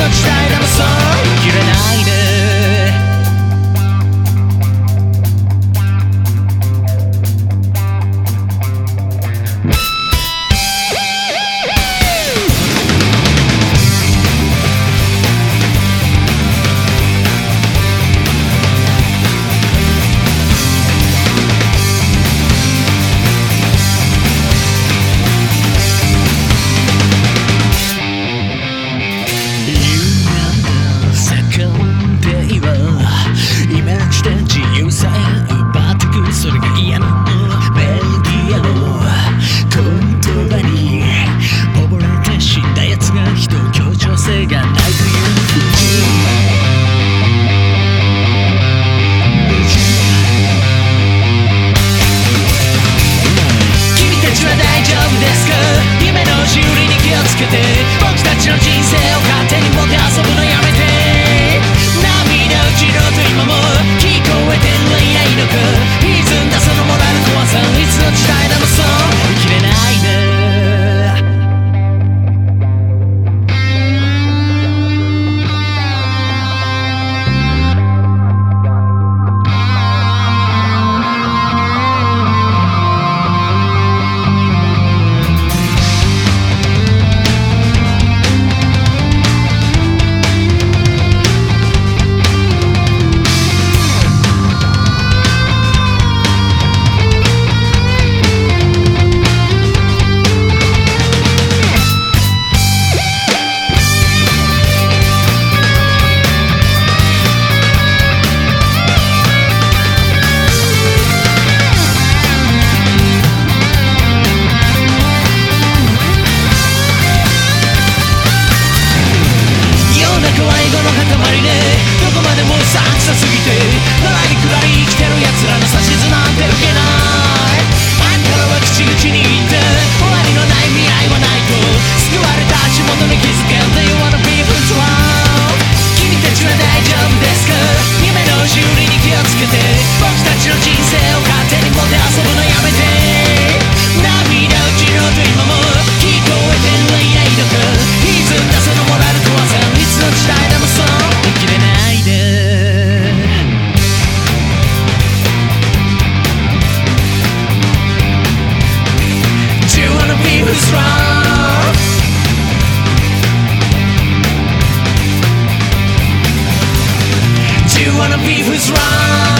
sunshine. beef was wrong